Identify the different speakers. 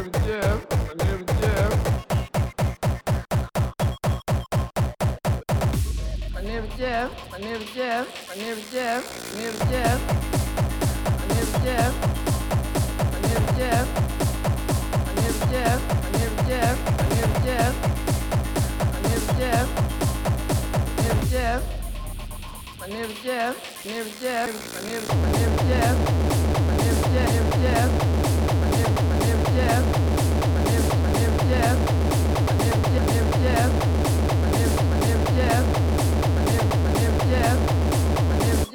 Speaker 1: Мирдев, Мирдев. Мирдев, Мирдев, Мирдев, Мирдев. Мирдев, Мирдев. Мирдев, Мирдев, Мирдев. Мирдев, Мирдев. Мирдев, Мирдев, Мирдев.